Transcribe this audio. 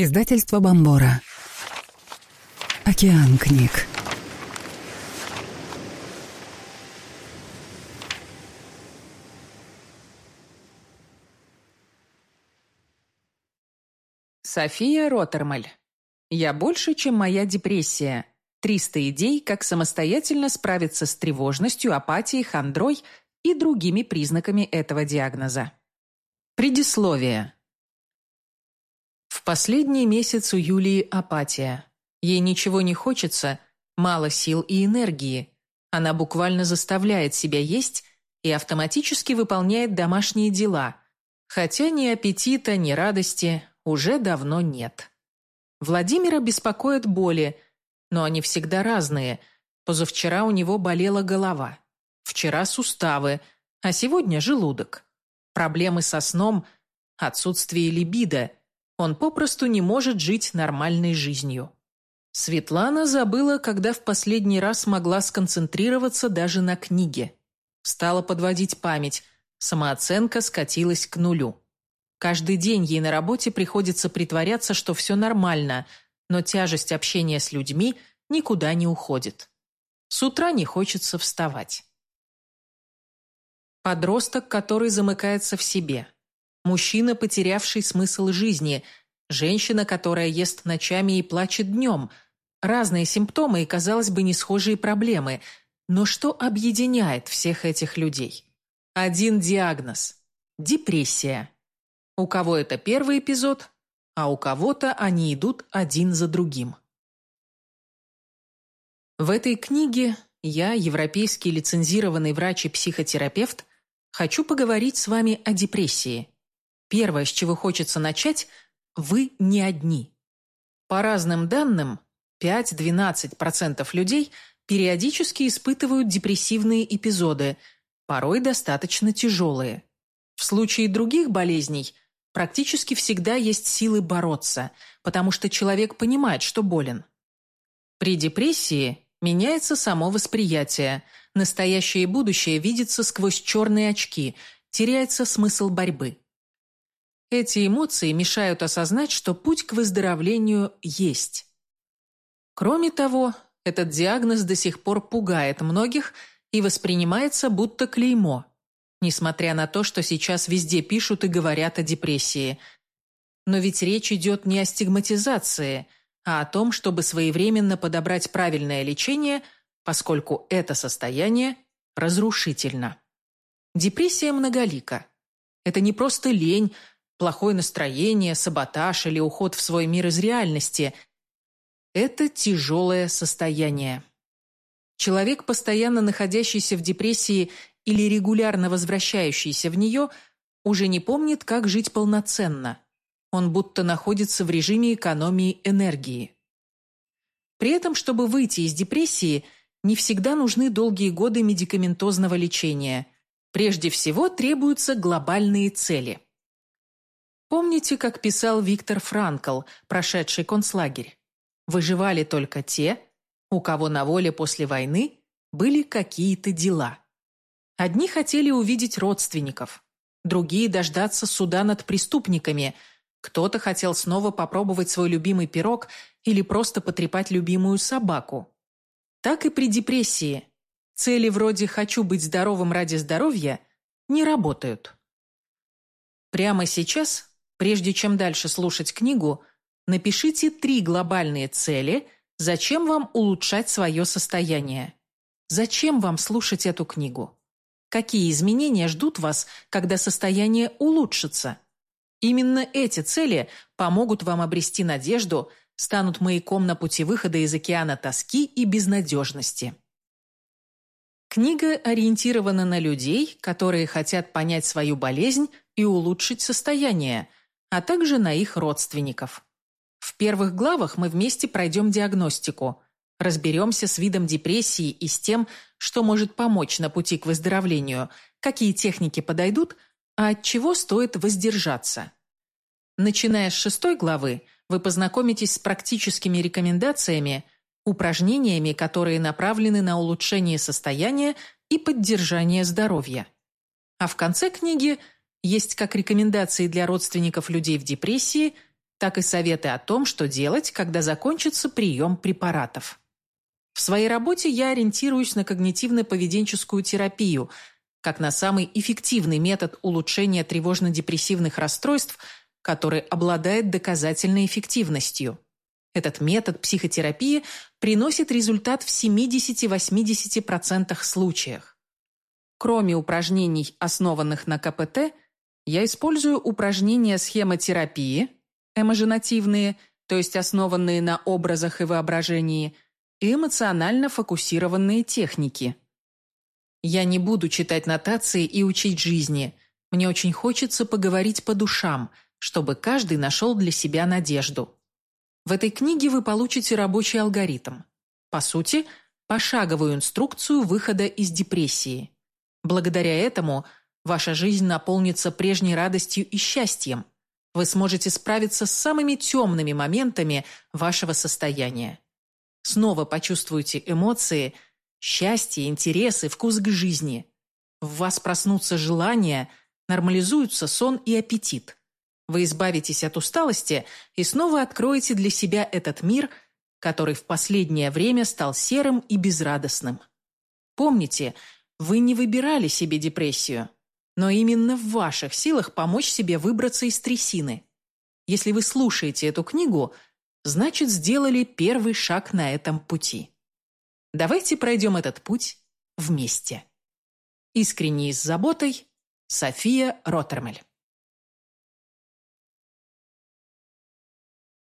Издательство Бомбора. Океан книг. София Роттермаль. Я больше, чем моя депрессия. 300 идей, как самостоятельно справиться с тревожностью, апатией, хандрой и другими признаками этого диагноза. Предисловие. В последний месяц у Юлии апатия. Ей ничего не хочется, мало сил и энергии. Она буквально заставляет себя есть и автоматически выполняет домашние дела, хотя ни аппетита, ни радости уже давно нет. Владимира беспокоят боли, но они всегда разные. Позавчера у него болела голова, вчера суставы, а сегодня желудок. Проблемы со сном, отсутствие либидо – он попросту не может жить нормальной жизнью. Светлана забыла, когда в последний раз могла сконцентрироваться даже на книге. Стала подводить память, самооценка скатилась к нулю. Каждый день ей на работе приходится притворяться, что все нормально, но тяжесть общения с людьми никуда не уходит. С утра не хочется вставать. Подросток, который замыкается в себе – мужчина, потерявший смысл жизни, женщина, которая ест ночами и плачет днем. Разные симптомы и, казалось бы, не схожие проблемы. Но что объединяет всех этих людей? Один диагноз – депрессия. У кого это первый эпизод, а у кого-то они идут один за другим. В этой книге я, европейский лицензированный врач и психотерапевт, хочу поговорить с вами о депрессии – Первое, с чего хочется начать – вы не одни. По разным данным, 5-12% людей периодически испытывают депрессивные эпизоды, порой достаточно тяжелые. В случае других болезней практически всегда есть силы бороться, потому что человек понимает, что болен. При депрессии меняется само восприятие, настоящее и будущее видится сквозь черные очки, теряется смысл борьбы. Эти эмоции мешают осознать, что путь к выздоровлению есть. Кроме того, этот диагноз до сих пор пугает многих и воспринимается будто клеймо, несмотря на то, что сейчас везде пишут и говорят о депрессии. Но ведь речь идет не о стигматизации, а о том, чтобы своевременно подобрать правильное лечение, поскольку это состояние разрушительно. Депрессия многолика. Это не просто лень, плохое настроение, саботаж или уход в свой мир из реальности. Это тяжелое состояние. Человек, постоянно находящийся в депрессии или регулярно возвращающийся в нее, уже не помнит, как жить полноценно. Он будто находится в режиме экономии энергии. При этом, чтобы выйти из депрессии, не всегда нужны долгие годы медикаментозного лечения. Прежде всего требуются глобальные цели – Помните, как писал Виктор Франкл, прошедший концлагерь? Выживали только те, у кого на воле после войны были какие-то дела. Одни хотели увидеть родственников, другие дождаться суда над преступниками, кто-то хотел снова попробовать свой любимый пирог или просто потрепать любимую собаку. Так и при депрессии. Цели вроде «хочу быть здоровым ради здоровья» не работают. Прямо сейчас Прежде чем дальше слушать книгу, напишите три глобальные цели, зачем вам улучшать свое состояние. Зачем вам слушать эту книгу? Какие изменения ждут вас, когда состояние улучшится? Именно эти цели помогут вам обрести надежду, станут маяком на пути выхода из океана тоски и безнадежности. Книга ориентирована на людей, которые хотят понять свою болезнь и улучшить состояние, а также на их родственников. В первых главах мы вместе пройдем диагностику, разберемся с видом депрессии и с тем, что может помочь на пути к выздоровлению, какие техники подойдут, а от чего стоит воздержаться. Начиная с шестой главы, вы познакомитесь с практическими рекомендациями, упражнениями, которые направлены на улучшение состояния и поддержание здоровья. А в конце книги – есть как рекомендации для родственников людей в депрессии, так и советы о том, что делать, когда закончится прием препаратов. В своей работе я ориентируюсь на когнитивно-поведенческую терапию, как на самый эффективный метод улучшения тревожно-депрессивных расстройств, который обладает доказательной эффективностью. Этот метод психотерапии приносит результат в 70-80% случаях. Кроме упражнений, основанных на КПТ, я использую упражнения схемотерапии, эможенативные, то есть основанные на образах и воображении, и эмоционально фокусированные техники. Я не буду читать нотации и учить жизни. Мне очень хочется поговорить по душам, чтобы каждый нашел для себя надежду. В этой книге вы получите рабочий алгоритм. По сути, пошаговую инструкцию выхода из депрессии. Благодаря этому ваша жизнь наполнится прежней радостью и счастьем. Вы сможете справиться с самыми темными моментами вашего состояния. Снова почувствуйте эмоции, счастье, интерес и вкус к жизни. В вас проснутся желания, нормализуются сон и аппетит. Вы избавитесь от усталости и снова откроете для себя этот мир, который в последнее время стал серым и безрадостным. Помните, вы не выбирали себе депрессию, но именно в ваших силах помочь себе выбраться из трясины. Если вы слушаете эту книгу, значит, сделали первый шаг на этом пути. Давайте пройдем этот путь вместе. Искренне и с заботой, София Роттермель.